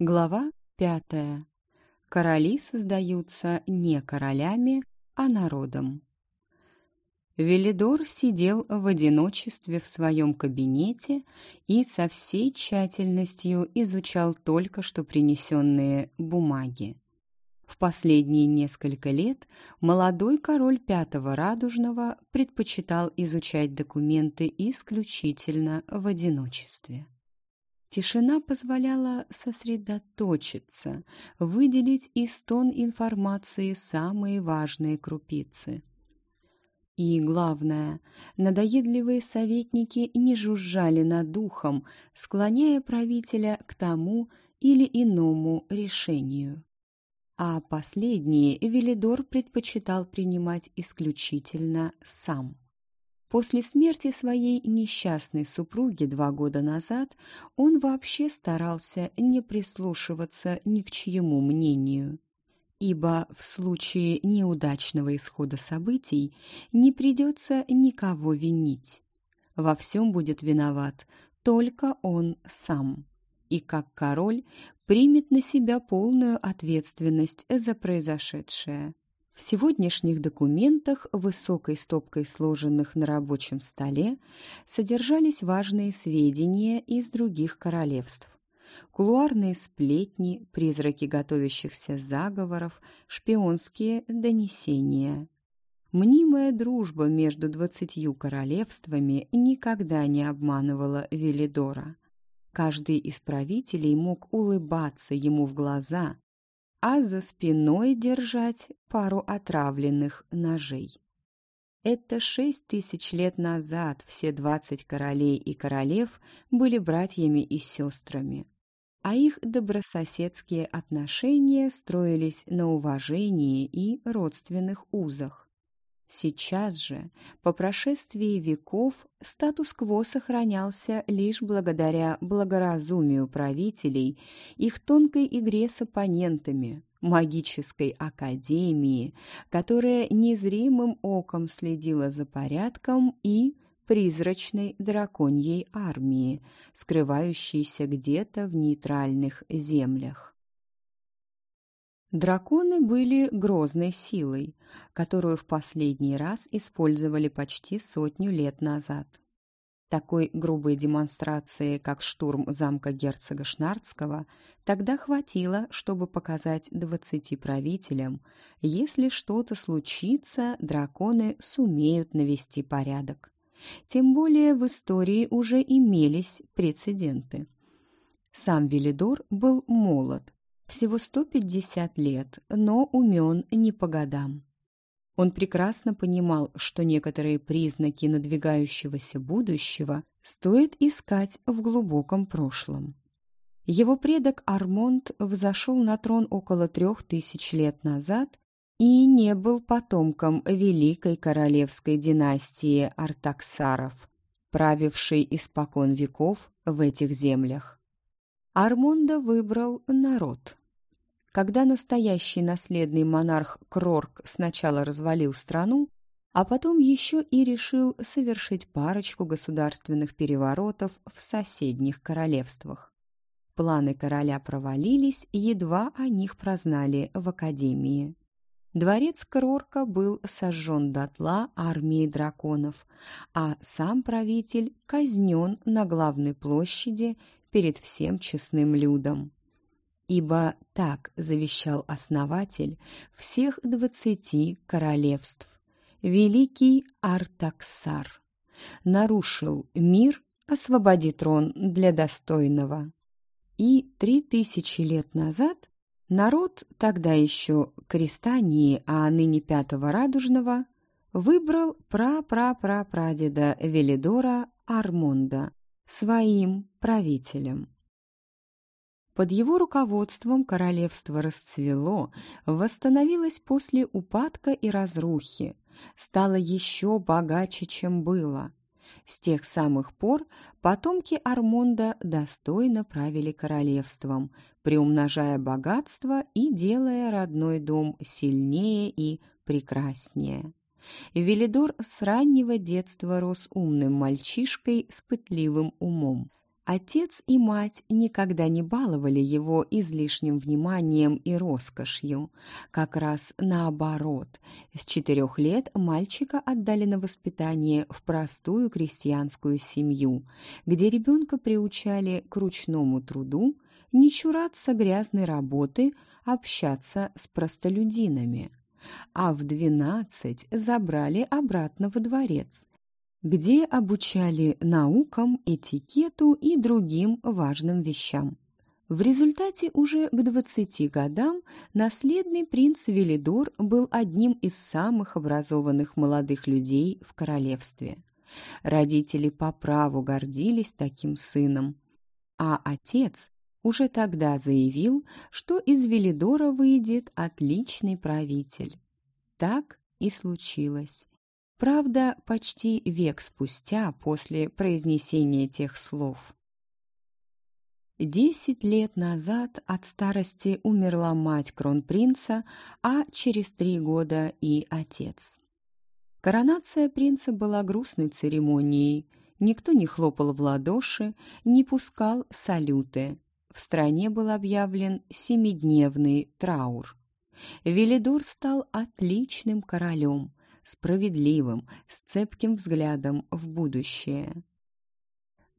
Глава пятая. Короли создаются не королями, а народом. Велидор сидел в одиночестве в своем кабинете и со всей тщательностью изучал только что принесенные бумаги. В последние несколько лет молодой король Пятого Радужного предпочитал изучать документы исключительно в одиночестве. Тишина позволяла сосредоточиться, выделить из тон информации самые важные крупицы. И главное, надоедливые советники не жужжали над духом, склоняя правителя к тому или иному решению. А последние Велидор предпочитал принимать исключительно сам. После смерти своей несчастной супруги два года назад он вообще старался не прислушиваться ни к чьему мнению, ибо в случае неудачного исхода событий не придется никого винить. Во всем будет виноват только он сам, и как король примет на себя полную ответственность за произошедшее. В сегодняшних документах, высокой стопкой сложенных на рабочем столе, содержались важные сведения из других королевств. Кулуарные сплетни, призраки готовящихся заговоров, шпионские донесения. Мнимая дружба между двадцатью королевствами никогда не обманывала Велидора. Каждый из правителей мог улыбаться ему в глаза, а за спиной держать пару отравленных ножей. Это шесть тысяч лет назад все двадцать королей и королев были братьями и сестрами, а их добрососедские отношения строились на уважении и родственных узах. Сейчас же, по прошествии веков, статус-кво сохранялся лишь благодаря благоразумию правителей, их тонкой игре с оппонентами, магической академии, которая незримым оком следила за порядком и призрачной драконьей армии, скрывающейся где-то в нейтральных землях. Драконы были грозной силой, которую в последний раз использовали почти сотню лет назад. Такой грубой демонстрации, как штурм замка герцога Шнардского, тогда хватило, чтобы показать двадцати правителям, если что-то случится, драконы сумеют навести порядок. Тем более в истории уже имелись прецеденты. Сам Велидор был молод, всего 150 лет, но умен не по годам. Он прекрасно понимал, что некоторые признаки надвигающегося будущего стоит искать в глубоком прошлом. Его предок Армонд взошел на трон около трех тысяч лет назад и не был потомком великой королевской династии Артаксаров, правившей испокон веков в этих землях. Армонда выбрал народ. Когда настоящий наследный монарх Крорк сначала развалил страну, а потом еще и решил совершить парочку государственных переворотов в соседних королевствах. Планы короля провалились, едва о них прознали в Академии. Дворец Крорка был сожжен дотла армией драконов, а сам правитель казнен на главной площади перед всем честным людом. Ибо так завещал основатель всех двадцати королевств, великий Артаксар. Нарушил мир, освободи трон для достойного. И три тысячи лет назад народ, тогда еще Крестании, а ныне Пятого Радужного, выбрал пра-пра-пра-прадеда Велидора Армонда своим правителем. Под его руководством королевство расцвело, восстановилось после упадка и разрухи, стало еще богаче, чем было. С тех самых пор потомки Армонда достойно правили королевством, приумножая богатство и делая родной дом сильнее и прекраснее. Велидор с раннего детства рос умным мальчишкой с пытливым умом. Отец и мать никогда не баловали его излишним вниманием и роскошью. Как раз наоборот. С четырех лет мальчика отдали на воспитание в простую крестьянскую семью, где ребенка приучали к ручному труду, не чураться грязной работы, общаться с простолюдинами. А в двенадцать забрали обратно во дворец, где обучали наукам, этикету и другим важным вещам. В результате уже к 20 годам наследный принц Велидор был одним из самых образованных молодых людей в королевстве. Родители по праву гордились таким сыном, а отец уже тогда заявил, что из Велидора выйдет отличный правитель. Так и случилось. Правда, почти век спустя после произнесения тех слов. Десять лет назад от старости умерла мать кронпринца, а через три года и отец. Коронация принца была грустной церемонией. Никто не хлопал в ладоши, не пускал салюты. В стране был объявлен семидневный траур. Велидор стал отличным королем – справедливым, с цепким взглядом в будущее.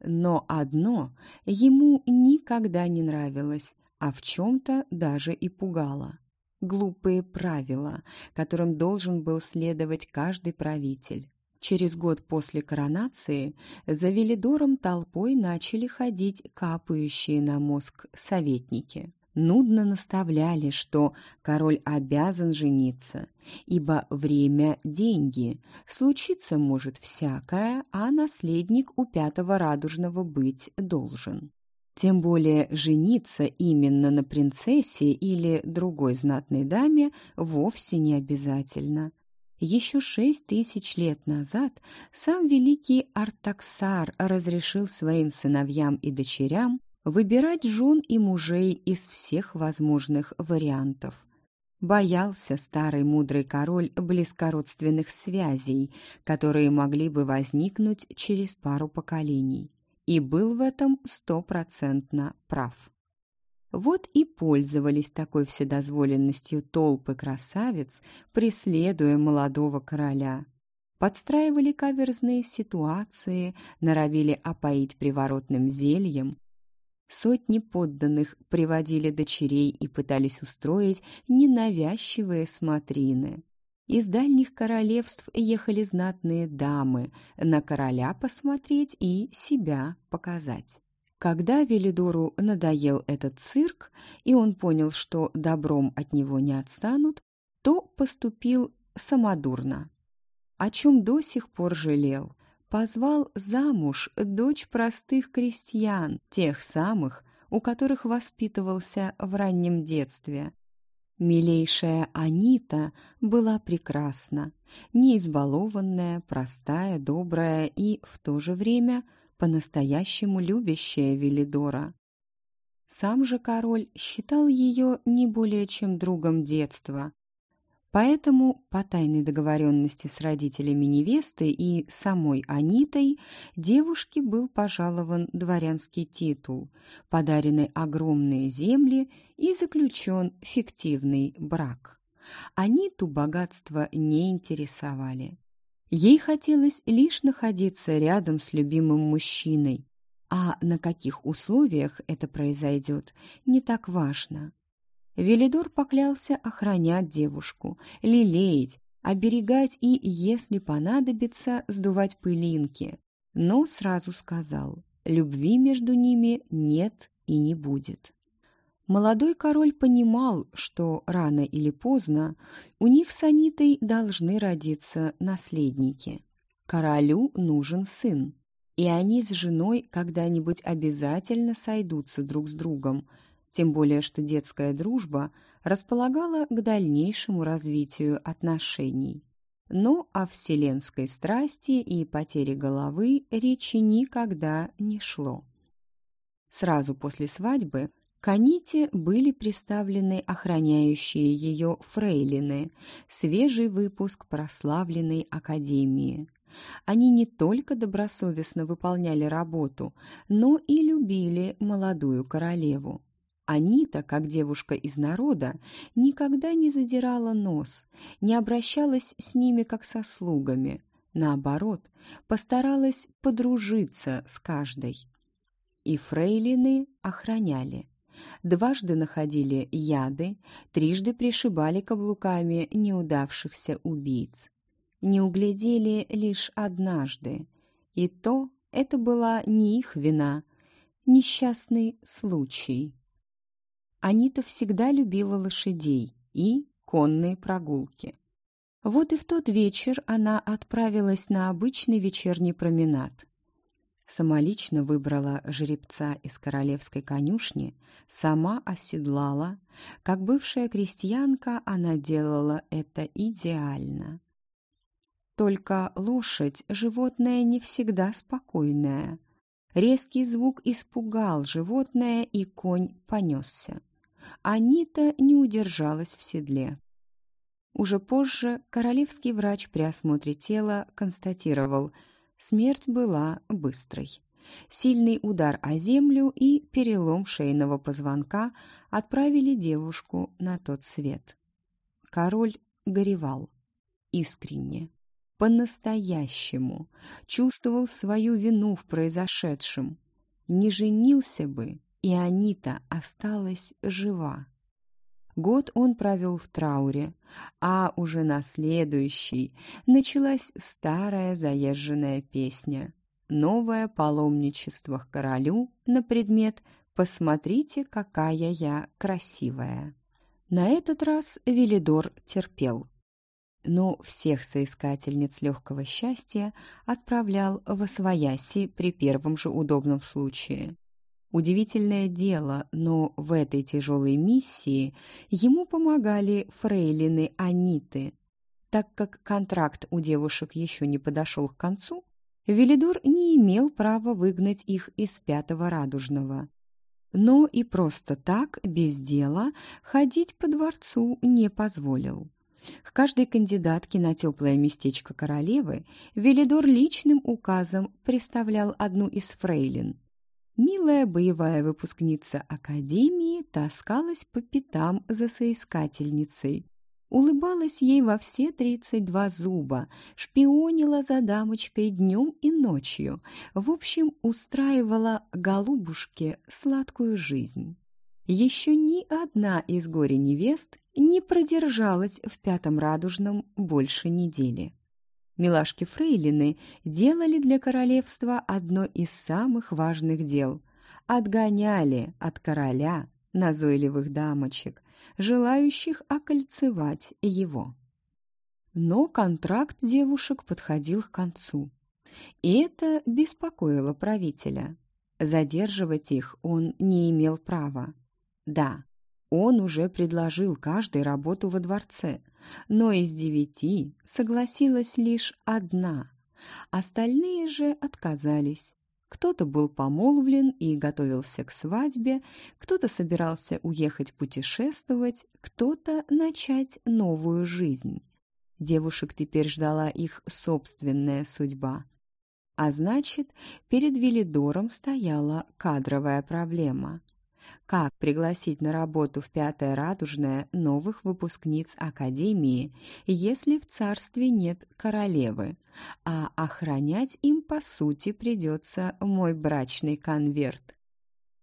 Но одно ему никогда не нравилось, а в чем-то даже и пугало. Глупые правила, которым должен был следовать каждый правитель. Через год после коронации за Велидором толпой начали ходить капающие на мозг советники – нудно наставляли, что король обязан жениться, ибо время – деньги, случиться может всякое, а наследник у пятого радужного быть должен. Тем более жениться именно на принцессе или другой знатной даме вовсе не обязательно. Еще шесть тысяч лет назад сам великий Артаксар разрешил своим сыновьям и дочерям выбирать жен и мужей из всех возможных вариантов. Боялся старый мудрый король близкородственных связей, которые могли бы возникнуть через пару поколений, и был в этом стопроцентно прав. Вот и пользовались такой вседозволенностью толпы красавиц, преследуя молодого короля. Подстраивали каверзные ситуации, норовили опоить приворотным зельем, Сотни подданных приводили дочерей и пытались устроить ненавязчивые смотрины. Из дальних королевств ехали знатные дамы на короля посмотреть и себя показать. Когда Велидору надоел этот цирк, и он понял, что добром от него не отстанут, то поступил самодурно, о чем до сих пор жалел – позвал замуж дочь простых крестьян, тех самых, у которых воспитывался в раннем детстве. Милейшая Анита была прекрасна, не избалованная, простая, добрая и, в то же время, по-настоящему любящая Велидора. Сам же король считал ее не более чем другом детства, Поэтому по тайной договоренности с родителями невесты и самой Анитой девушке был пожалован дворянский титул, подарены огромные земли и заключен фиктивный брак. Аниту богатства не интересовали. Ей хотелось лишь находиться рядом с любимым мужчиной, а на каких условиях это произойдет, не так важно. Велидор поклялся охранять девушку, лелеять, оберегать и, если понадобится, сдувать пылинки. Но сразу сказал, любви между ними нет и не будет. Молодой король понимал, что рано или поздно у них с Анитой должны родиться наследники. Королю нужен сын, и они с женой когда-нибудь обязательно сойдутся друг с другом – тем более что детская дружба располагала к дальнейшему развитию отношений. Но о вселенской страсти и потере головы речи никогда не шло. Сразу после свадьбы к Аните были представлены охраняющие ее фрейлины, свежий выпуск прославленной академии. Они не только добросовестно выполняли работу, но и любили молодую королеву. Анита, как девушка из народа, никогда не задирала нос, не обращалась с ними как со слугами. Наоборот, постаралась подружиться с каждой. И фрейлины охраняли. Дважды находили яды, трижды пришибали каблуками неудавшихся убийц. Не углядели лишь однажды, и то это была не их вина, несчастный случай. Анита всегда любила лошадей и конные прогулки. Вот и в тот вечер она отправилась на обычный вечерний променад. Самолично выбрала жеребца из королевской конюшни, сама оседлала. Как бывшая крестьянка она делала это идеально. Только лошадь — животное не всегда спокойное. Резкий звук испугал животное, и конь понесся. Анита не удержалась в седле. Уже позже королевский врач при осмотре тела констатировал, смерть была быстрой. Сильный удар о землю и перелом шейного позвонка отправили девушку на тот свет. Король горевал. Искренне. По-настоящему. Чувствовал свою вину в произошедшем. Не женился бы, и Анита осталась жива. Год он провел в трауре, а уже на следующий началась старая заезженная песня. Новое паломничество к королю на предмет «Посмотрите, какая я красивая». На этот раз Велидор терпел. Но всех соискательниц легкого счастья отправлял в Освояси при первом же удобном случае. Удивительное дело, но в этой тяжелой миссии ему помогали фрейлины Аниты. Так как контракт у девушек еще не подошел к концу, Велидор не имел права выгнать их из Пятого Радужного. Но и просто так, без дела, ходить по дворцу не позволил. К каждой кандидатке на теплое местечко королевы Велидор личным указом представлял одну из фрейлин – Милая боевая выпускница академии таскалась по пятам за соискательницей. Улыбалась ей во все тридцать два зуба, шпионила за дамочкой днем и ночью, в общем, устраивала голубушке сладкую жизнь. Еще ни одна из горе-невест не продержалась в пятом радужном больше недели. Милашки-фрейлины делали для королевства одно из самых важных дел – отгоняли от короля назойливых дамочек, желающих окольцевать его. Но контракт девушек подходил к концу, и это беспокоило правителя. Задерживать их он не имел права. Да, он уже предложил каждой работу во дворце, но из девяти согласилась лишь одна. Остальные же отказались. Кто-то был помолвлен и готовился к свадьбе, кто-то собирался уехать путешествовать, кто-то начать новую жизнь. Девушек теперь ждала их собственная судьба. А значит, перед Велидором стояла кадровая проблема – как пригласить на работу в Пятое Радужное новых выпускниц Академии, если в царстве нет королевы, а охранять им, по сути, придется мой брачный конверт,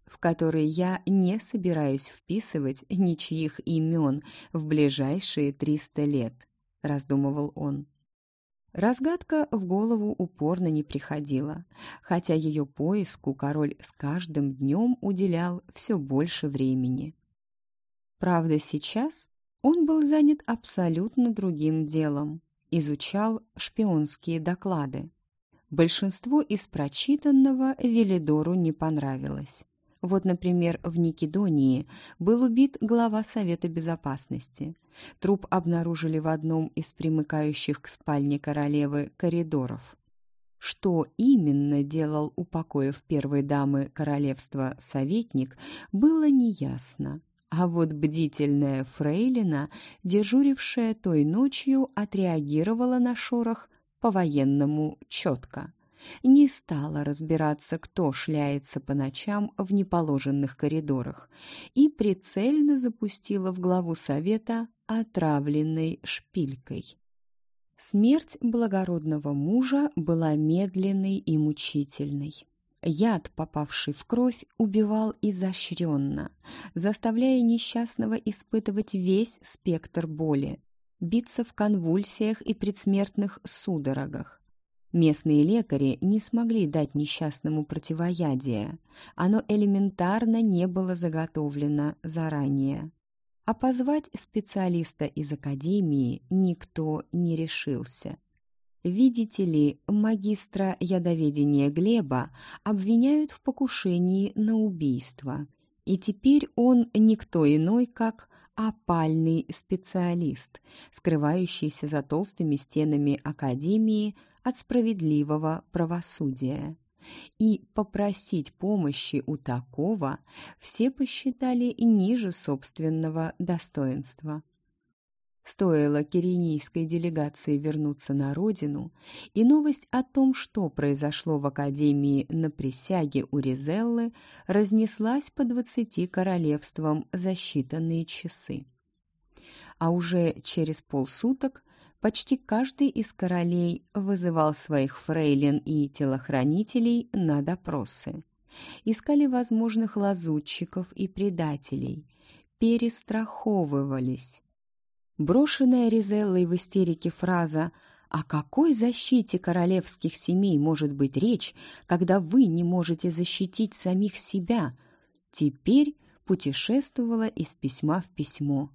в который я не собираюсь вписывать ничьих имен в ближайшие триста лет, раздумывал он. Разгадка в голову упорно не приходила, хотя ее поиску король с каждым днем уделял все больше времени. Правда, сейчас он был занят абсолютно другим делом, изучал шпионские доклады. Большинство из прочитанного Велидору не понравилось. Вот, например, в Никедонии был убит глава Совета Безопасности. Труп обнаружили в одном из примыкающих к спальне королевы коридоров. Что именно делал у покоев первой дамы королевства советник, было неясно. А вот бдительная фрейлина, дежурившая той ночью, отреагировала на шорох по-военному четко. Не стала разбираться, кто шляется по ночам в неположенных коридорах, и прицельно запустила в главу совета отравленной шпилькой. Смерть благородного мужа была медленной и мучительной. Яд, попавший в кровь, убивал изощренно, заставляя несчастного испытывать весь спектр боли, биться в конвульсиях и предсмертных судорогах. Местные лекари не смогли дать несчастному противоядие, оно элементарно не было заготовлено заранее. А позвать специалиста из академии никто не решился. Видите ли, магистра ядоведения Глеба обвиняют в покушении на убийство. И теперь он никто иной, как опальный специалист, скрывающийся за толстыми стенами Академии от справедливого правосудия. И попросить помощи у такого все посчитали ниже собственного достоинства. Стоило киренийской делегации вернуться на родину, и новость о том, что произошло в Академии на присяге у Ризеллы, разнеслась по двадцати королевствам за считанные часы. А уже через полсуток почти каждый из королей вызывал своих фрейлин и телохранителей на допросы. Искали возможных лазутчиков и предателей, перестраховывались Брошенная Ризеллой в истерике фраза «О какой защите королевских семей может быть речь, когда вы не можете защитить самих себя?» теперь путешествовала из письма в письмо,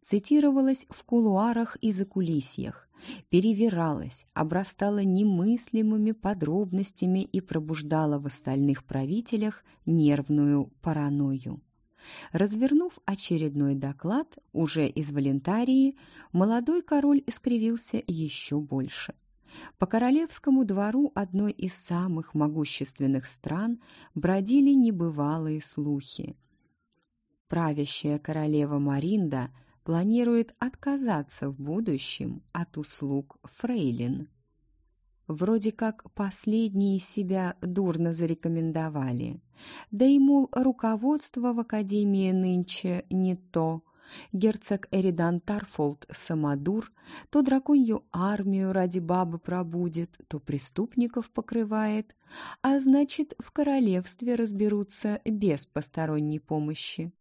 цитировалась в кулуарах и закулисьях, перевиралась, обрастала немыслимыми подробностями и пробуждала в остальных правителях нервную паранойю. Развернув очередной доклад, уже из Валентарии, молодой король искривился еще больше. По королевскому двору одной из самых могущественных стран бродили небывалые слухи. Правящая королева Маринда планирует отказаться в будущем от услуг фрейлин. Вроде как последние себя дурно зарекомендовали. Да и, мол, руководство в Академии нынче не то. Герцог Эридан Тарфолд самодур, то драконью армию ради бабы пробудет, то преступников покрывает, а значит, в королевстве разберутся без посторонней помощи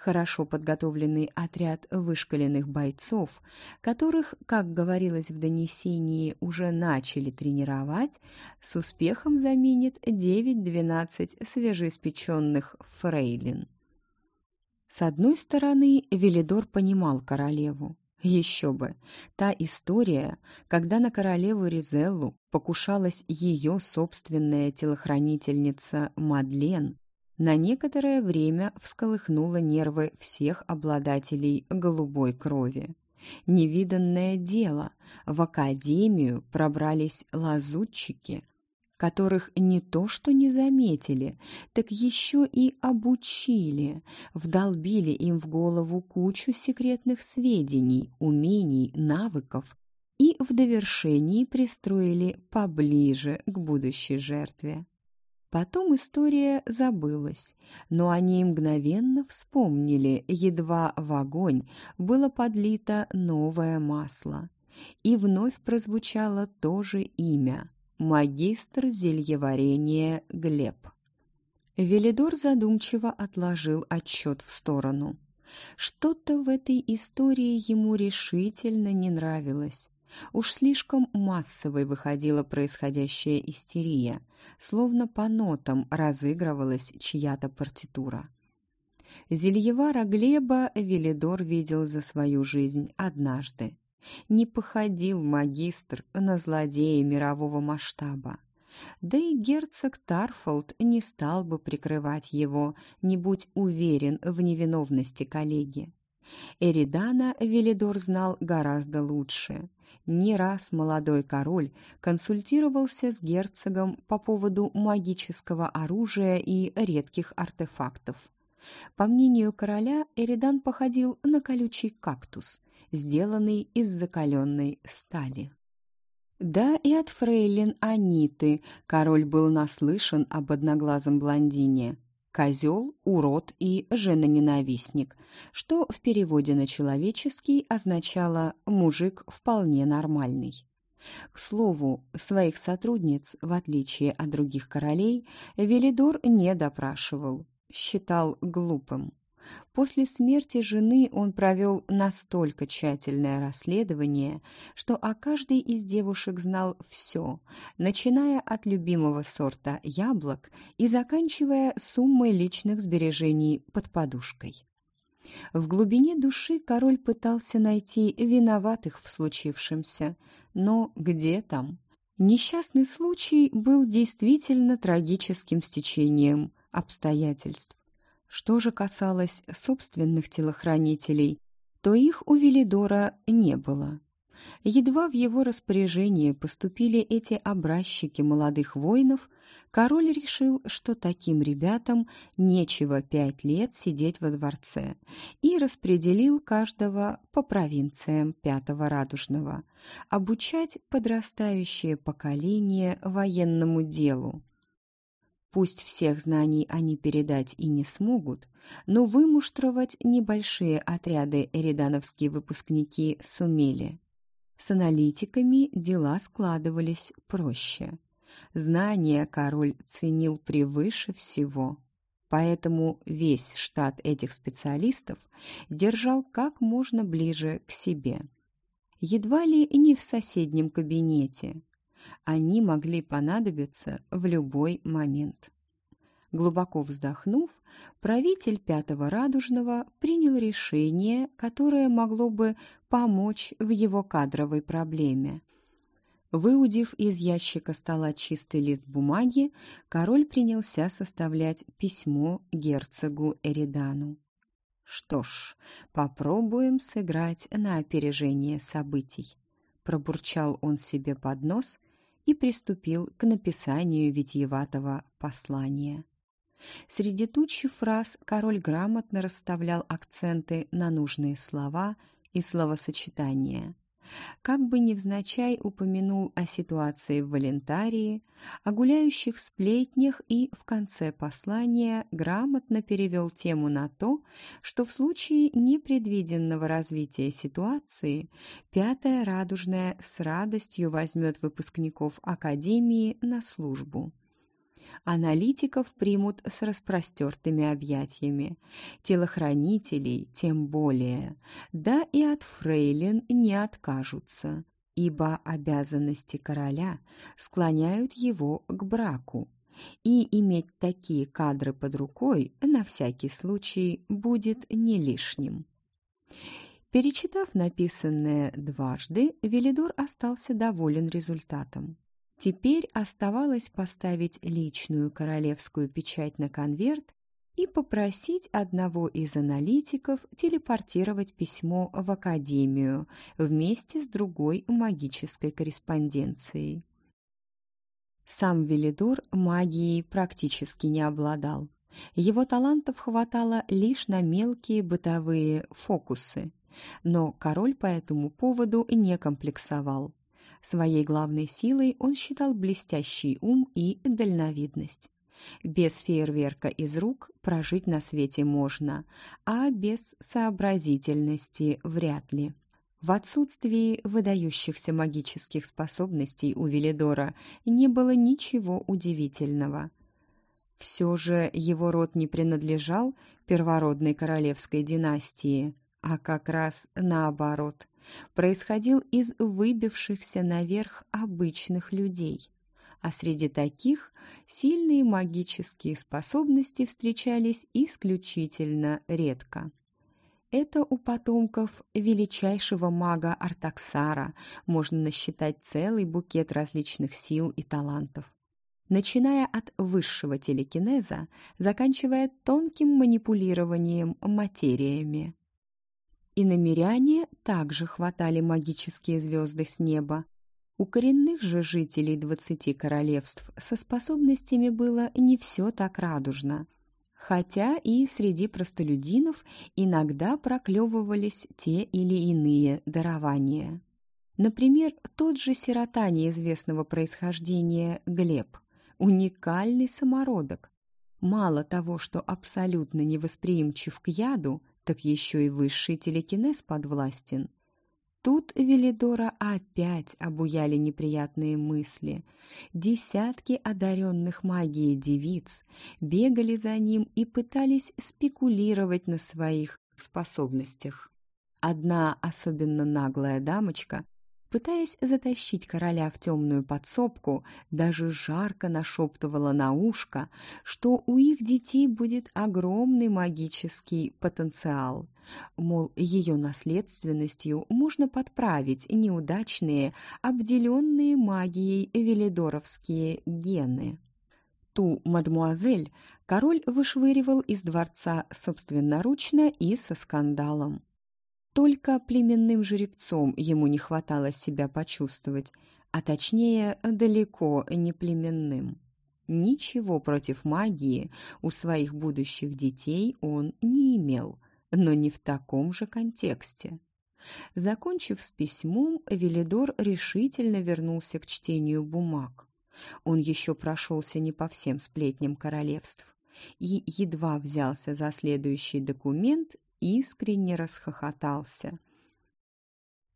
хорошо подготовленный отряд вышкаленных бойцов, которых, как говорилось в донесении, уже начали тренировать, с успехом заменит 9-12 свежеиспеченных фрейлин. С одной стороны, Велидор понимал королеву. Еще бы! Та история, когда на королеву Ризеллу покушалась ее собственная телохранительница Мадлен, на некоторое время всколыхнуло нервы всех обладателей голубой крови. Невиданное дело, в академию пробрались лазутчики, которых не то что не заметили, так еще и обучили, вдолбили им в голову кучу секретных сведений, умений, навыков и в довершении пристроили поближе к будущей жертве. Потом история забылась, но они мгновенно вспомнили, едва в огонь было подлито новое масло. И вновь прозвучало то же имя – магистр зельеварения Глеб. Велидор задумчиво отложил отчет в сторону. Что-то в этой истории ему решительно не нравилось. Уж слишком массовой выходила происходящая истерия, словно по нотам разыгрывалась чья-то партитура. Зельевара Глеба Велидор видел за свою жизнь однажды. Не походил магистр на злодея мирового масштаба. Да и герцог Тарфолд не стал бы прикрывать его, не будь уверен в невиновности коллеги. Эридана Велидор знал гораздо лучше. Не раз молодой король консультировался с герцогом по поводу магического оружия и редких артефактов. По мнению короля, Эридан походил на колючий кактус, сделанный из закаленной стали. Да и от фрейлин Аниты король был наслышан об одноглазом блондине. Козел, урод и женоненавистник, что в переводе на человеческий означало «мужик вполне нормальный». К слову, своих сотрудниц, в отличие от других королей, Велидор не допрашивал, считал глупым. После смерти жены он провел настолько тщательное расследование, что о каждой из девушек знал все, начиная от любимого сорта яблок и заканчивая суммой личных сбережений под подушкой. В глубине души король пытался найти виноватых в случившемся, но где там? Несчастный случай был действительно трагическим стечением обстоятельств. Что же касалось собственных телохранителей, то их у Велидора не было. Едва в его распоряжение поступили эти образчики молодых воинов, король решил, что таким ребятам нечего пять лет сидеть во дворце, и распределил каждого по провинциям Пятого Радужного, обучать подрастающее поколение военному делу. Пусть всех знаний они передать и не смогут, но вымуштровать небольшие отряды эридановские выпускники сумели. С аналитиками дела складывались проще. Знания король ценил превыше всего. Поэтому весь штат этих специалистов держал как можно ближе к себе. Едва ли не в соседнем кабинете, они могли понадобиться в любой момент. Глубоко вздохнув, правитель Пятого Радужного принял решение, которое могло бы помочь в его кадровой проблеме. Выудив из ящика стола чистый лист бумаги, король принялся составлять письмо герцогу Эридану. «Что ж, попробуем сыграть на опережение событий», — пробурчал он себе под нос и приступил к написанию витиеватого послания. Среди тучи фраз король грамотно расставлял акценты на нужные слова и словосочетания как бы невзначай упомянул о ситуации в Валентарии, о гуляющих сплетнях и в конце послания грамотно перевел тему на то, что в случае непредвиденного развития ситуации Пятая Радужная с радостью возьмет выпускников Академии на службу аналитиков примут с распростертыми объятиями, телохранителей тем более, да и от фрейлин не откажутся, ибо обязанности короля склоняют его к браку, и иметь такие кадры под рукой на всякий случай будет не лишним. Перечитав написанное дважды, Велидор остался доволен результатом. Теперь оставалось поставить личную королевскую печать на конверт и попросить одного из аналитиков телепортировать письмо в Академию вместе с другой магической корреспонденцией. Сам Велидор магией практически не обладал. Его талантов хватало лишь на мелкие бытовые фокусы, но король по этому поводу не комплексовал. Своей главной силой он считал блестящий ум и дальновидность. Без фейерверка из рук прожить на свете можно, а без сообразительности вряд ли. В отсутствии выдающихся магических способностей у Велидора не было ничего удивительного. Все же его род не принадлежал первородной королевской династии, а как раз наоборот происходил из выбившихся наверх обычных людей, а среди таких сильные магические способности встречались исключительно редко. Это у потомков величайшего мага Артаксара можно насчитать целый букет различных сил и талантов начиная от высшего телекинеза, заканчивая тонким манипулированием материями. И намеряне также хватали магические звезды с неба. У коренных же жителей двадцати королевств со способностями было не все так радужно. Хотя и среди простолюдинов иногда проклевывались те или иные дарования. Например, тот же сирота неизвестного происхождения Глеб, уникальный самородок. Мало того, что абсолютно невосприимчив к яду, так еще и высший телекинез подвластен. Тут Велидора опять обуяли неприятные мысли. Десятки одаренных магией девиц бегали за ним и пытались спекулировать на своих способностях. Одна особенно наглая дамочка Пытаясь затащить короля в темную подсобку, даже жарко нашептывала на ушко, что у их детей будет огромный магический потенциал. Мол, ее наследственностью можно подправить неудачные, обделенные магией велидоровские гены. Ту мадмуазель король вышвыривал из дворца собственноручно и со скандалом. Только племенным жеребцом ему не хватало себя почувствовать, а точнее, далеко не племенным. Ничего против магии у своих будущих детей он не имел, но не в таком же контексте. Закончив с письмом, Велидор решительно вернулся к чтению бумаг. Он еще прошелся не по всем сплетням королевств и едва взялся за следующий документ, искренне расхохотался.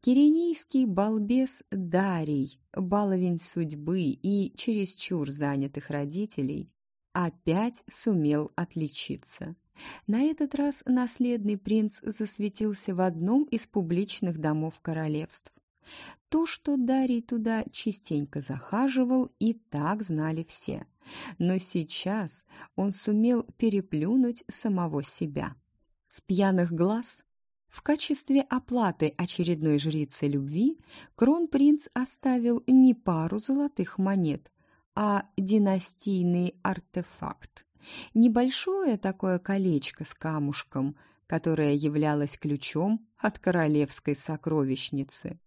Киренийский балбес Дарий, баловень судьбы и чересчур занятых родителей, опять сумел отличиться. На этот раз наследный принц засветился в одном из публичных домов королевств. То, что Дарий туда частенько захаживал, и так знали все. Но сейчас он сумел переплюнуть самого себя. С пьяных глаз в качестве оплаты очередной жрицы любви кронпринц оставил не пару золотых монет, а династийный артефакт. Небольшое такое колечко с камушком, которое являлось ключом от королевской сокровищницы.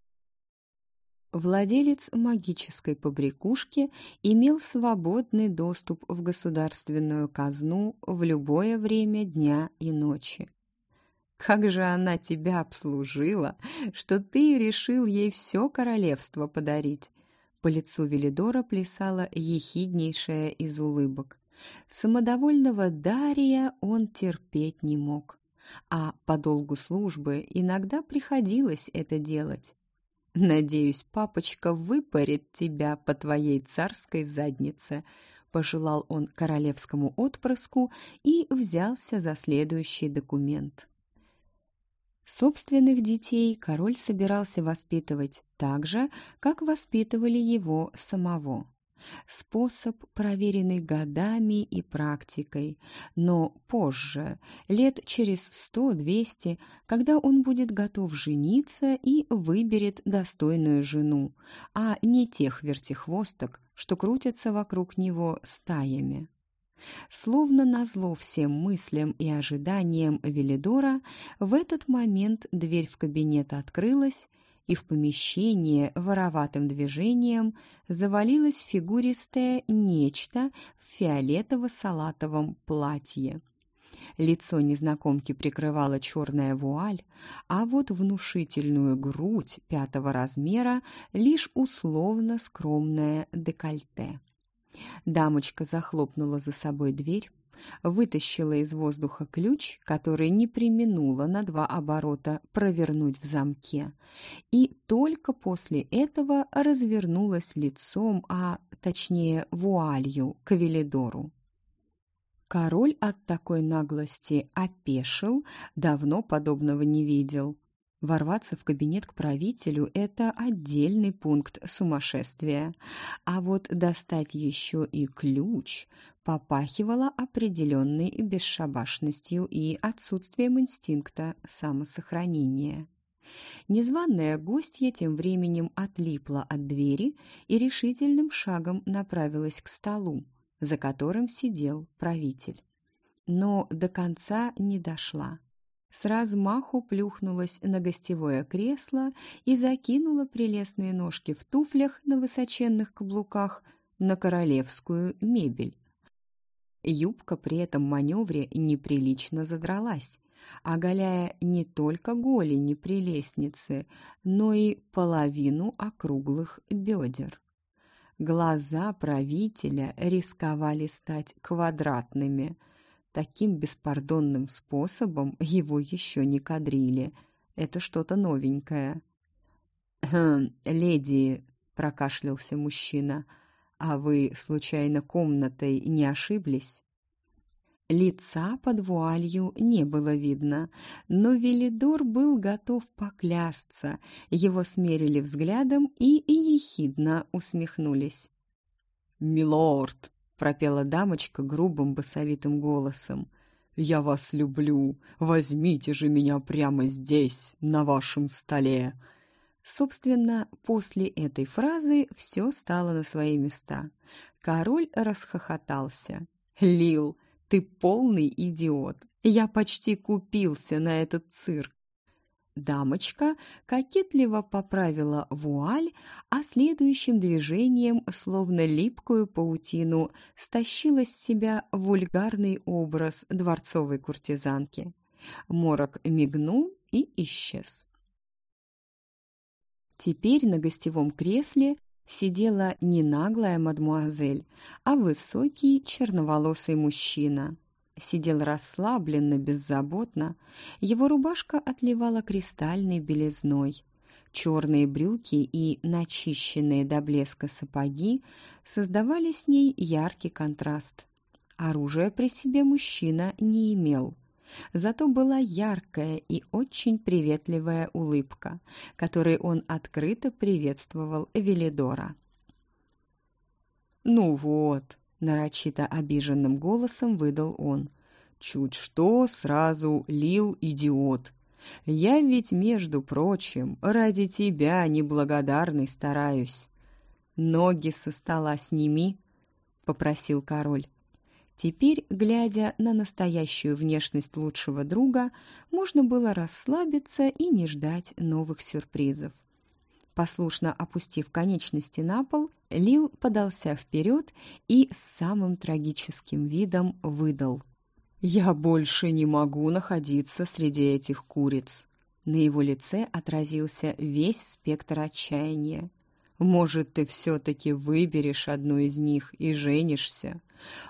Владелец магической побрякушки имел свободный доступ в государственную казну в любое время дня и ночи. Как же она тебя обслужила, что ты решил ей все королевство подарить!» По лицу Велидора плясала ехиднейшая из улыбок. Самодовольного Дария он терпеть не мог, а по долгу службы иногда приходилось это делать. «Надеюсь, папочка выпарит тебя по твоей царской заднице», пожелал он королевскому отпрыску и взялся за следующий документ. Собственных детей король собирался воспитывать так же, как воспитывали его самого. Способ, проверенный годами и практикой, но позже, лет через сто-двести, когда он будет готов жениться и выберет достойную жену, а не тех вертихвосток, что крутятся вокруг него стаями. Словно назло всем мыслям и ожиданиям Велидора, в этот момент дверь в кабинет открылась, и в помещение вороватым движением завалилось фигуристое нечто в фиолетово-салатовом платье. Лицо незнакомки прикрывала черная вуаль, а вот внушительную грудь пятого размера лишь условно скромное декольте. Дамочка захлопнула за собой дверь, вытащила из воздуха ключ, который не применула на два оборота провернуть в замке, и только после этого развернулась лицом, а точнее вуалью, к Велидору. Король от такой наглости опешил, давно подобного не видел. Ворваться в кабинет к правителю – это отдельный пункт сумасшествия. А вот достать еще и ключ попахивало определенной бесшабашностью и отсутствием инстинкта самосохранения. Незваная гостья тем временем отлипла от двери и решительным шагом направилась к столу, за которым сидел правитель. Но до конца не дошла с размаху плюхнулась на гостевое кресло и закинула прелестные ножки в туфлях на высоченных каблуках на королевскую мебель. Юбка при этом маневре неприлично задралась, оголяя не только голени прелестницы, но и половину округлых бедер. Глаза правителя рисковали стать квадратными. Таким беспардонным способом его еще не кадрили. Это что-то новенькое. «Хм, леди», — прокашлялся мужчина, — «а вы, случайно, комнатой не ошиблись?» Лица под вуалью не было видно, но Велидор был готов поклясться. Его смерили взглядом и ехидно усмехнулись. «Милорд!» — пропела дамочка грубым басовитым голосом. «Я вас люблю! Возьмите же меня прямо здесь, на вашем столе!» Собственно, после этой фразы все стало на свои места. Король расхохотался. «Лил, ты полный идиот. Я почти купился на этот цирк. Дамочка кокетливо поправила вуаль, а следующим движением, словно липкую паутину, стащила с себя вульгарный образ дворцовой куртизанки. Морок мигнул и исчез. Теперь на гостевом кресле сидела не наглая мадмуазель, а высокий черноволосый мужчина. Сидел расслабленно, беззаботно. Его рубашка отливала кристальной белизной. Черные брюки и начищенные до блеска сапоги создавали с ней яркий контраст. Оружия при себе мужчина не имел – Зато была яркая и очень приветливая улыбка, которой он открыто приветствовал Велидора. «Ну вот», — нарочито обиженным голосом выдал он, «чуть что сразу лил идиот. Я ведь, между прочим, ради тебя неблагодарный стараюсь». «Ноги со стола сними», — попросил король. Теперь, глядя на настоящую внешность лучшего друга, можно было расслабиться и не ждать новых сюрпризов. Послушно опустив конечности на пол, Лил подался вперед и с самым трагическим видом выдал. «Я больше не могу находиться среди этих куриц». На его лице отразился весь спектр отчаяния. «Может, ты все-таки выберешь одну из них и женишься?»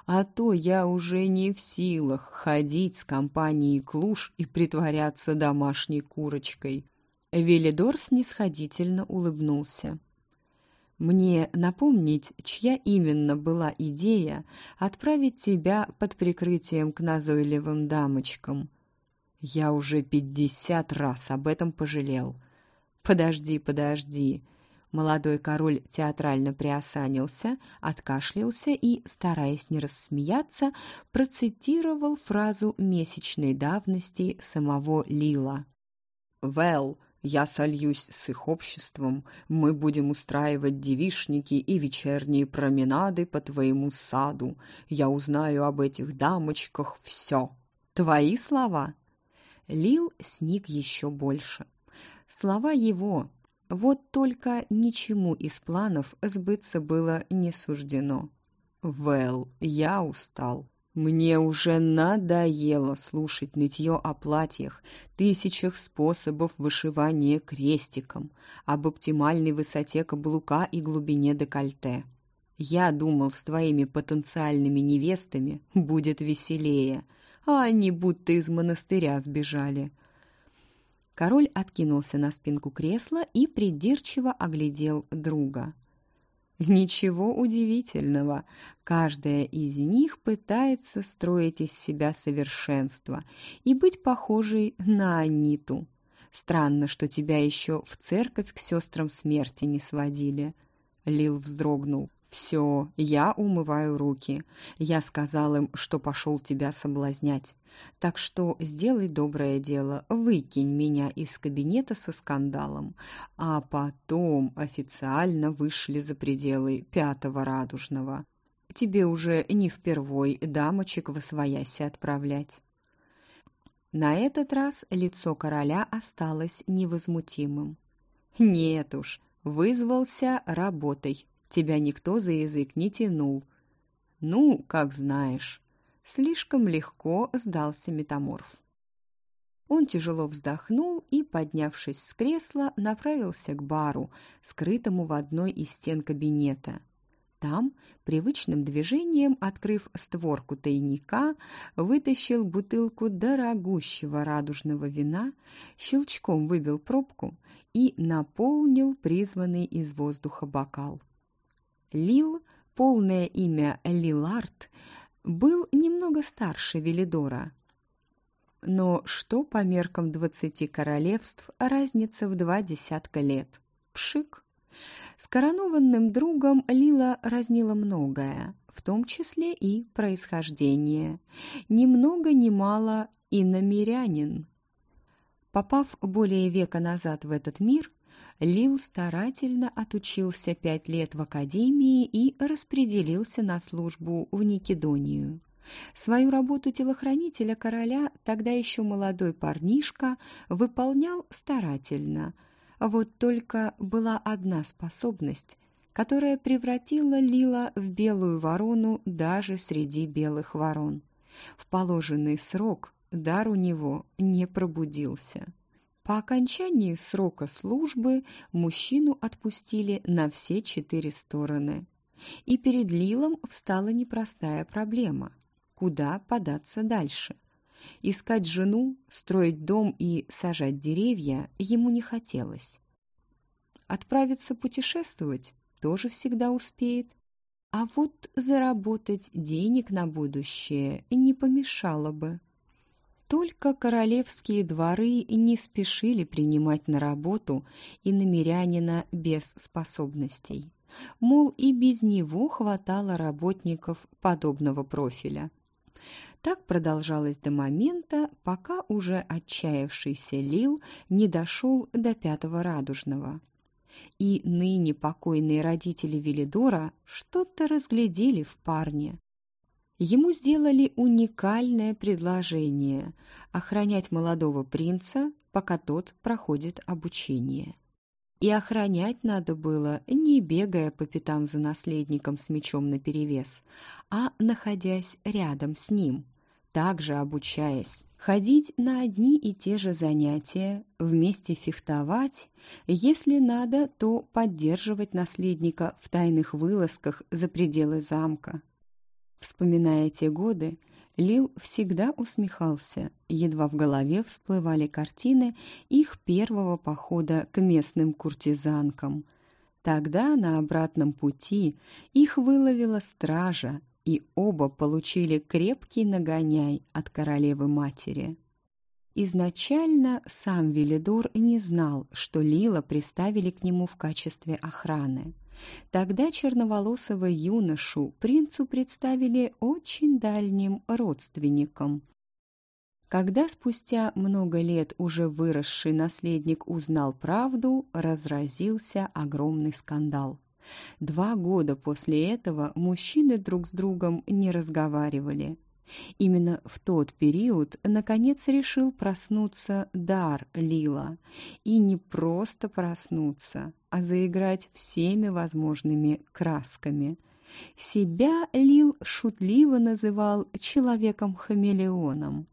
А то я уже не в силах ходить с компанией клуш и притворяться домашней курочкой. Велидор снисходительно улыбнулся. «Мне напомнить, чья именно была идея отправить тебя под прикрытием к назойливым дамочкам?» «Я уже пятьдесят раз об этом пожалел». «Подожди, подожди», Молодой король театрально приосанился, откашлялся и, стараясь не рассмеяться, процитировал фразу месячной давности самого Лила. «Вэл, я сольюсь с их обществом, мы будем устраивать девишники и вечерние променады по твоему саду. Я узнаю об этих дамочках все. Твои слова?» Лил сник еще больше. Слова его, вот только ничему из планов сбыться было не суждено. «Вэл, я устал. Мне уже надоело слушать нытье о платьях, тысячах способов вышивания крестиком, об оптимальной высоте каблука и глубине декольте. Я думал, с твоими потенциальными невестами будет веселее, а они будто из монастыря сбежали». Король откинулся на спинку кресла и придирчиво оглядел друга. Ничего удивительного. Каждая из них пытается строить из себя совершенство и быть похожей на Аниту. Странно, что тебя еще в церковь к сестрам смерти не сводили. Лил вздрогнул. «Все, я умываю руки. Я сказал им, что пошел тебя соблазнять. Так что сделай доброе дело, выкинь меня из кабинета со скандалом, а потом официально вышли за пределы пятого радужного. Тебе уже не впервой дамочек в освояси отправлять». На этот раз лицо короля осталось невозмутимым. «Нет уж, вызвался работой, Тебя никто за язык не тянул. Ну, как знаешь. Слишком легко сдался метаморф. Он тяжело вздохнул и, поднявшись с кресла, направился к бару, скрытому в одной из стен кабинета. Там, привычным движением, открыв створку тайника, вытащил бутылку дорогущего радужного вина, щелчком выбил пробку и наполнил призванный из воздуха бокал. Лил, полное имя Лилард, был немного старше Велидора. Но что по меркам двадцати королевств разница в два десятка лет? Пшик! С коронованным другом Лила разнила многое, в том числе и происхождение. Ни много ни мало и намерянин. Попав более века назад в этот мир, Лил старательно отучился пять лет в академии и распределился на службу в Никедонию. Свою работу телохранителя короля тогда еще молодой парнишка выполнял старательно – вот только была одна способность, которая превратила Лила в белую ворону даже среди белых ворон. В положенный срок дар у него не пробудился. По окончании срока службы мужчину отпустили на все четыре стороны. И перед Лилом встала непростая проблема – куда податься дальше – Искать жену, строить дом и сажать деревья ему не хотелось. Отправиться путешествовать тоже всегда успеет. А вот заработать денег на будущее не помешало бы. Только королевские дворы не спешили принимать на работу и намерянина без способностей. Мол, и без него хватало работников подобного профиля. Так продолжалось до момента, пока уже отчаявшийся Лил не дошел до пятого радужного. И ныне покойные родители Велидора что-то разглядели в парне. Ему сделали уникальное предложение – охранять молодого принца, пока тот проходит обучение. И охранять надо было, не бегая по пятам за наследником с мечом наперевес, а находясь рядом с ним, также обучаясь. Ходить на одни и те же занятия, вместе фехтовать, если надо, то поддерживать наследника в тайных вылазках за пределы замка. Вспоминая те годы, Лил всегда усмехался, едва в голове всплывали картины их первого похода к местным куртизанкам. Тогда на обратном пути их выловила стража, и оба получили крепкий нагоняй от королевы-матери. Изначально сам Велидор не знал, что Лила приставили к нему в качестве охраны – Тогда черноволосого юношу принцу представили очень дальним родственником. Когда спустя много лет уже выросший наследник узнал правду, разразился огромный скандал. Два года после этого мужчины друг с другом не разговаривали. Именно в тот период, наконец, решил проснуться дар Лила. И не просто проснуться, а заиграть всеми возможными красками. Себя Лил шутливо называл человеком-хамелеоном.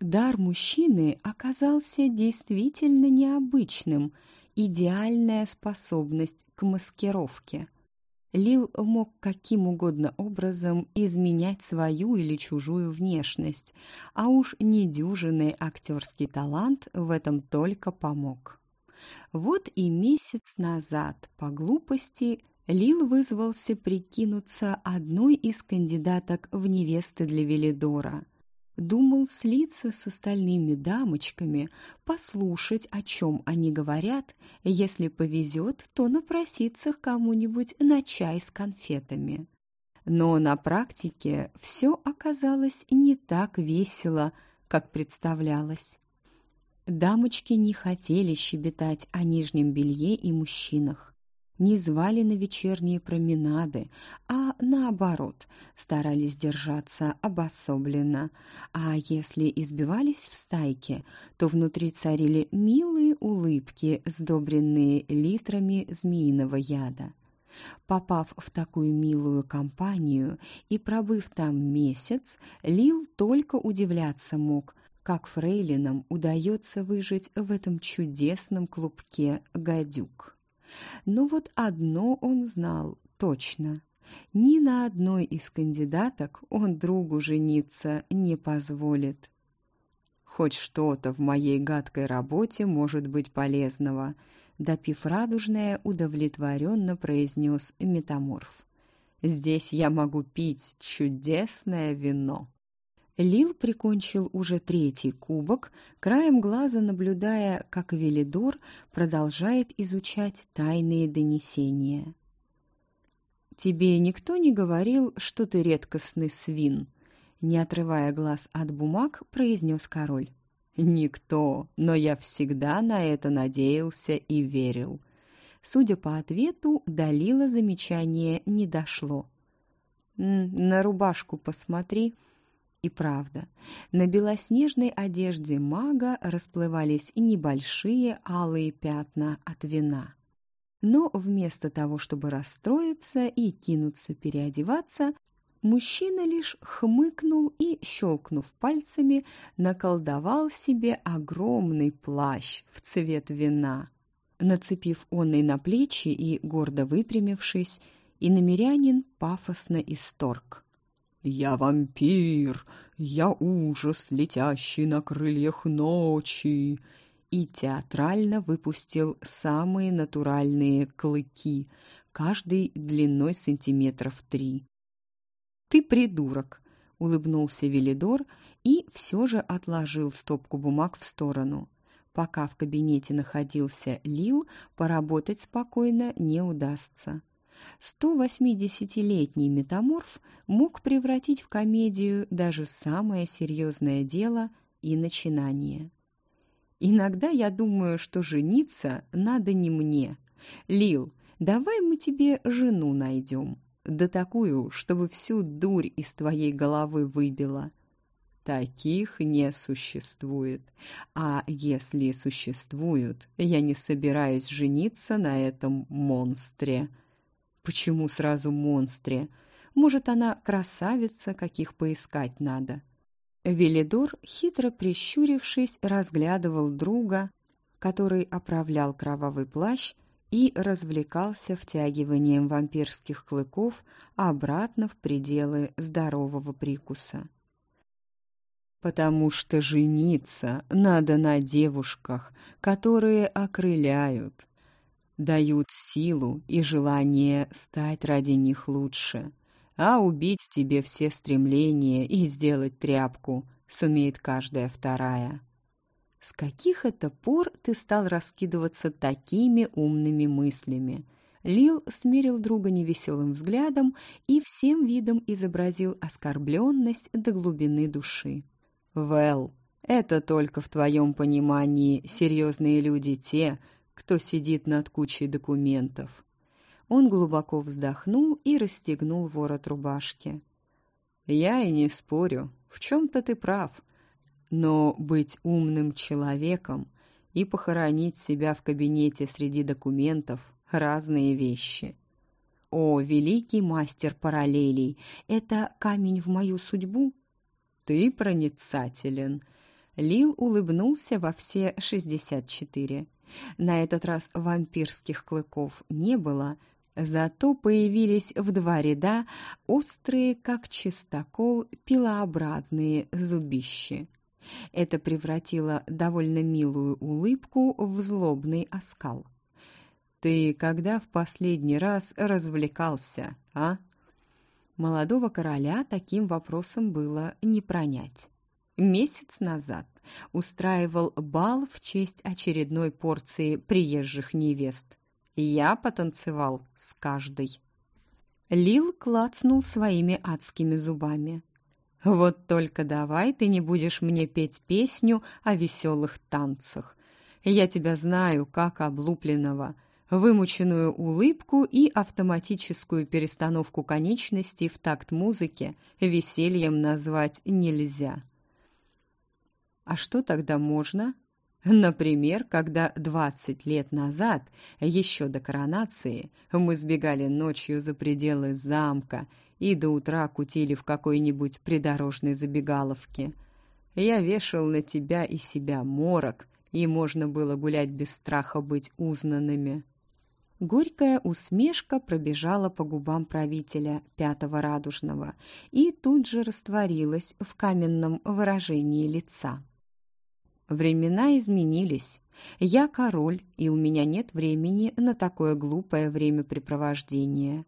Дар мужчины оказался действительно необычным, идеальная способность к маскировке – Лил мог каким угодно образом изменять свою или чужую внешность, а уж недюжинный актерский талант в этом только помог. Вот и месяц назад, по глупости, Лил вызвался прикинуться одной из кандидаток в невесты для Велидора – думал слиться с остальными дамочками, послушать, о чем они говорят, если повезет, то напроситься к кому-нибудь на чай с конфетами. Но на практике все оказалось не так весело, как представлялось. Дамочки не хотели щебетать о нижнем белье и мужчинах не звали на вечерние променады, а наоборот, старались держаться обособленно. А если избивались в стайке, то внутри царили милые улыбки, сдобренные литрами змеиного яда. Попав в такую милую компанию и пробыв там месяц, Лил только удивляться мог, как фрейлинам удается выжить в этом чудесном клубке гадюк. Но вот одно он знал точно. Ни на одной из кандидаток он другу жениться не позволит. Хоть что-то в моей гадкой работе может быть полезного, допив радужное, удовлетворенно произнес метаморф. Здесь я могу пить чудесное вино. Лил прикончил уже третий кубок, краем глаза наблюдая, как Велидор продолжает изучать тайные донесения. «Тебе никто не говорил, что ты редкостный свин?» Не отрывая глаз от бумаг, произнес король. «Никто, но я всегда на это надеялся и верил». Судя по ответу, до Лила замечание не дошло. «На рубашку посмотри», и правда, на белоснежной одежде мага расплывались небольшие алые пятна от вина. Но вместо того, чтобы расстроиться и кинуться переодеваться, мужчина лишь хмыкнул и, щелкнув пальцами, наколдовал себе огромный плащ в цвет вина. Нацепив онный на плечи и гордо выпрямившись, иномерянин пафосно исторг. «Я вампир! Я ужас, летящий на крыльях ночи!» И театрально выпустил самые натуральные клыки, каждый длиной сантиметров три. «Ты придурок!» — улыбнулся Велидор и все же отложил стопку бумаг в сторону. Пока в кабинете находился Лил, поработать спокойно не удастся. 180-летний метаморф мог превратить в комедию даже самое серьезное дело и начинание. Иногда я думаю, что жениться надо не мне. Лил, давай мы тебе жену найдем. Да такую, чтобы всю дурь из твоей головы выбила. Таких не существует. А если существуют, я не собираюсь жениться на этом монстре. Почему сразу монстре? Может, она красавица, каких поискать надо? Велидор, хитро прищурившись, разглядывал друга, который оправлял кровавый плащ и развлекался втягиванием вампирских клыков обратно в пределы здорового прикуса. «Потому что жениться надо на девушках, которые окрыляют, дают силу и желание стать ради них лучше. А убить в тебе все стремления и сделать тряпку сумеет каждая вторая. С каких это пор ты стал раскидываться такими умными мыслями? Лил смерил друга невеселым взглядом и всем видом изобразил оскорбленность до глубины души. «Вэл, это только в твоем понимании серьезные люди те, кто сидит над кучей документов. Он глубоко вздохнул и расстегнул ворот рубашки. «Я и не спорю, в чем-то ты прав. Но быть умным человеком и похоронить себя в кабинете среди документов — разные вещи». «О, великий мастер параллелей! Это камень в мою судьбу?» «Ты проницателен!» Лил улыбнулся во все шестьдесят четыре. На этот раз вампирских клыков не было, зато появились в два ряда острые, как чистокол, пилообразные зубищи. Это превратило довольно милую улыбку в злобный оскал. «Ты когда в последний раз развлекался, а?» Молодого короля таким вопросом было не пронять. Месяц назад устраивал бал в честь очередной порции приезжих невест. Я потанцевал с каждой. Лил клацнул своими адскими зубами. «Вот только давай ты не будешь мне петь песню о веселых танцах. Я тебя знаю, как облупленного. Вымученную улыбку и автоматическую перестановку конечностей в такт музыки весельем назвать нельзя». А что тогда можно? Например, когда 20 лет назад, еще до коронации, мы сбегали ночью за пределы замка и до утра кутили в какой-нибудь придорожной забегаловке. Я вешал на тебя и себя морок, и можно было гулять без страха быть узнанными». Горькая усмешка пробежала по губам правителя Пятого Радужного и тут же растворилась в каменном выражении лица. Времена изменились. Я король, и у меня нет времени на такое глупое времяпрепровождение.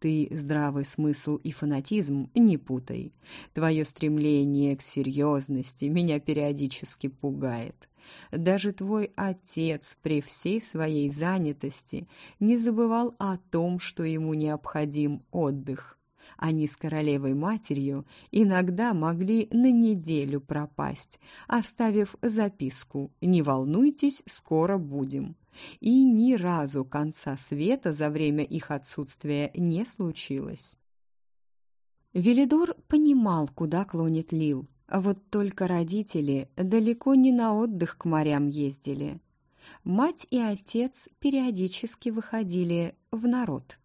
Ты здравый смысл и фанатизм не путай. Твое стремление к серьезности меня периодически пугает. Даже твой отец при всей своей занятости не забывал о том, что ему необходим отдых. Они с королевой-матерью иногда могли на неделю пропасть, оставив записку «Не волнуйтесь, скоро будем». И ни разу конца света за время их отсутствия не случилось. Велидор понимал, куда клонит Лил, вот только родители далеко не на отдых к морям ездили. Мать и отец периодически выходили в народ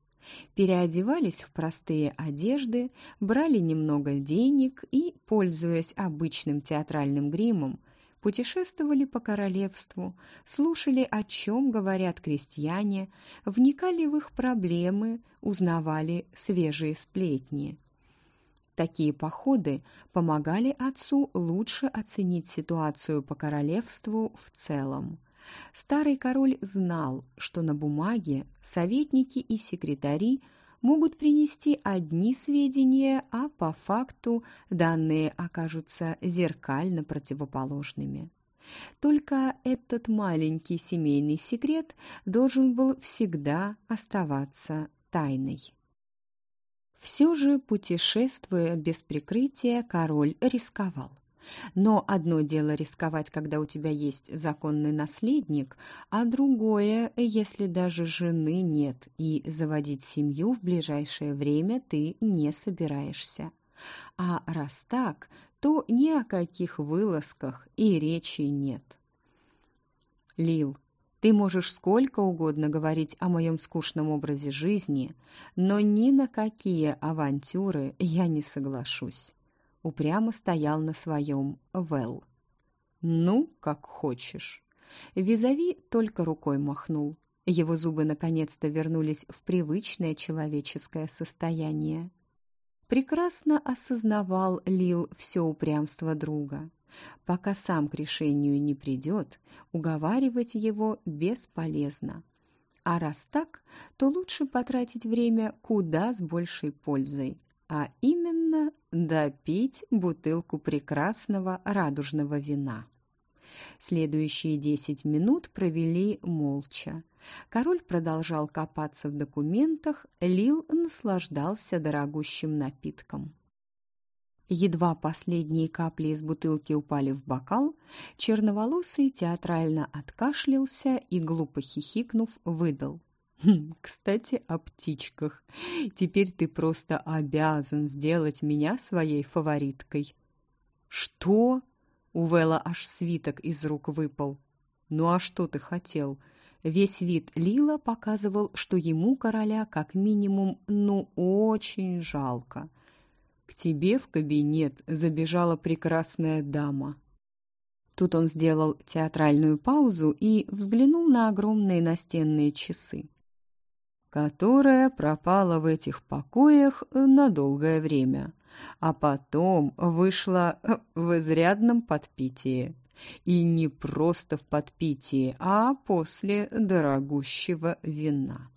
переодевались в простые одежды, брали немного денег и, пользуясь обычным театральным гримом, путешествовали по королевству, слушали, о чем говорят крестьяне, вникали в их проблемы, узнавали свежие сплетни. Такие походы помогали отцу лучше оценить ситуацию по королевству в целом. Старый король знал, что на бумаге советники и секретари могут принести одни сведения, а по факту данные окажутся зеркально противоположными. Только этот маленький семейный секрет должен был всегда оставаться тайной. Все же, путешествуя без прикрытия, король рисковал. Но одно дело рисковать, когда у тебя есть законный наследник, а другое, если даже жены нет, и заводить семью в ближайшее время ты не собираешься. А раз так, то ни о каких вылазках и речи нет. Лил, ты можешь сколько угодно говорить о моем скучном образе жизни, но ни на какие авантюры я не соглашусь упрямо стоял на своем Вэл. «Ну, как хочешь». Визави только рукой махнул. Его зубы наконец-то вернулись в привычное человеческое состояние. Прекрасно осознавал Лил все упрямство друга. Пока сам к решению не придет, уговаривать его бесполезно. А раз так, то лучше потратить время куда с большей пользой а именно допить бутылку прекрасного радужного вина. Следующие десять минут провели молча. Король продолжал копаться в документах, Лил наслаждался дорогущим напитком. Едва последние капли из бутылки упали в бокал, черноволосый театрально откашлялся и, глупо хихикнув, выдал. Хм, кстати, о птичках. Теперь ты просто обязан сделать меня своей фавориткой. Что? У Вэлла аж свиток из рук выпал. Ну а что ты хотел? Весь вид Лила показывал, что ему короля как минимум ну очень жалко. К тебе в кабинет забежала прекрасная дама. Тут он сделал театральную паузу и взглянул на огромные настенные часы которая пропала в этих покоях на долгое время, а потом вышла э, в изрядном подпитии. И не просто в подпитии, а после дорогущего вина.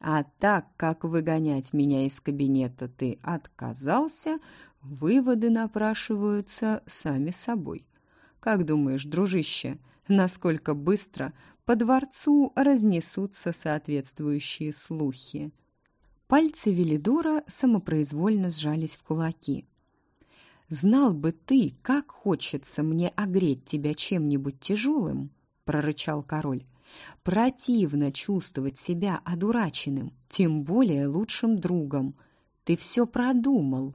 А так как выгонять меня из кабинета ты отказался, выводы напрашиваются сами собой. Как думаешь, дружище, насколько быстро по дворцу разнесутся соответствующие слухи. Пальцы Велидора самопроизвольно сжались в кулаки. «Знал бы ты, как хочется мне огреть тебя чем-нибудь тяжелым!» — прорычал король. «Противно чувствовать себя одураченным, тем более лучшим другом. Ты все продумал!»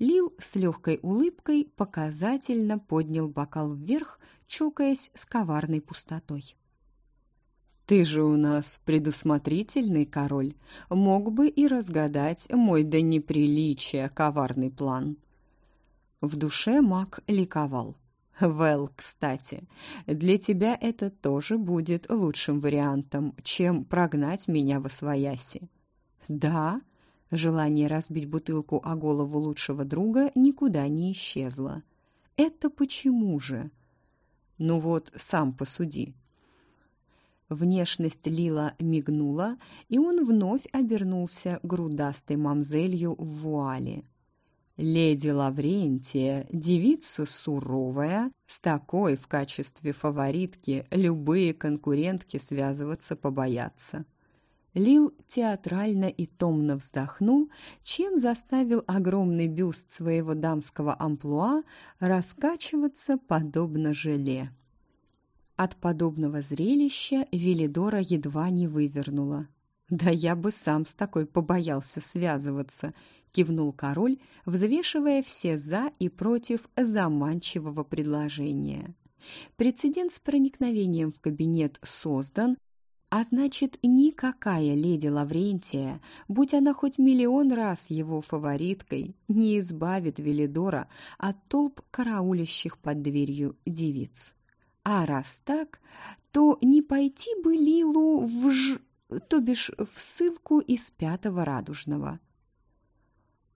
Лил с легкой улыбкой показательно поднял бокал вверх, чокаясь с коварной пустотой. Ты же у нас предусмотрительный король, мог бы и разгадать мой до неприличия коварный план. В душе маг ликовал. «Вэл, кстати, для тебя это тоже будет лучшим вариантом, чем прогнать меня во свояси». «Да?» Желание разбить бутылку о голову лучшего друга никуда не исчезло. «Это почему же?» «Ну вот, сам посуди». Внешность Лила мигнула, и он вновь обернулся грудастой мамзелью в вуале. Леди Лаврентия, девица суровая, с такой в качестве фаворитки любые конкурентки связываться побоятся. Лил театрально и томно вздохнул, чем заставил огромный бюст своего дамского амплуа раскачиваться подобно желе. От подобного зрелища Велидора едва не вывернула. «Да я бы сам с такой побоялся связываться», — кивнул король, взвешивая все «за» и против заманчивого предложения. Прецедент с проникновением в кабинет создан, а значит, никакая леди Лаврентия, будь она хоть миллион раз его фавориткой, не избавит Велидора от толп караулящих под дверью девиц. А раз так, то не пойти бы Лилу в ж... то бишь в ссылку из пятого радужного.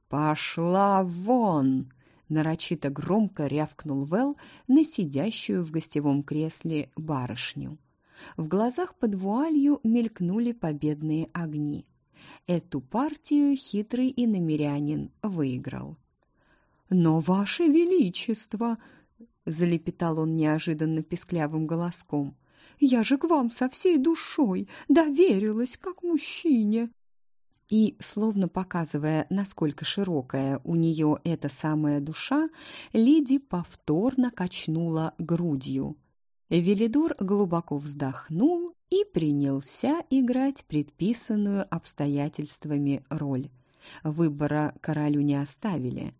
«Пошла вон!» — нарочито громко рявкнул Вэл на сидящую в гостевом кресле барышню. В глазах под вуалью мелькнули победные огни. Эту партию хитрый иномерянин выиграл. «Но, Ваше Величество!» — залепетал он неожиданно песклявым голоском. «Я же к вам со всей душой доверилась, как мужчине!» И, словно показывая, насколько широкая у нее эта самая душа, леди повторно качнула грудью. Велидор глубоко вздохнул и принялся играть предписанную обстоятельствами роль. Выбора королю не оставили.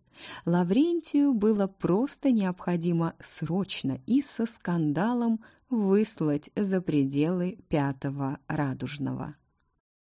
Лаврентию было просто необходимо срочно и со скандалом выслать за пределы пятого радужного.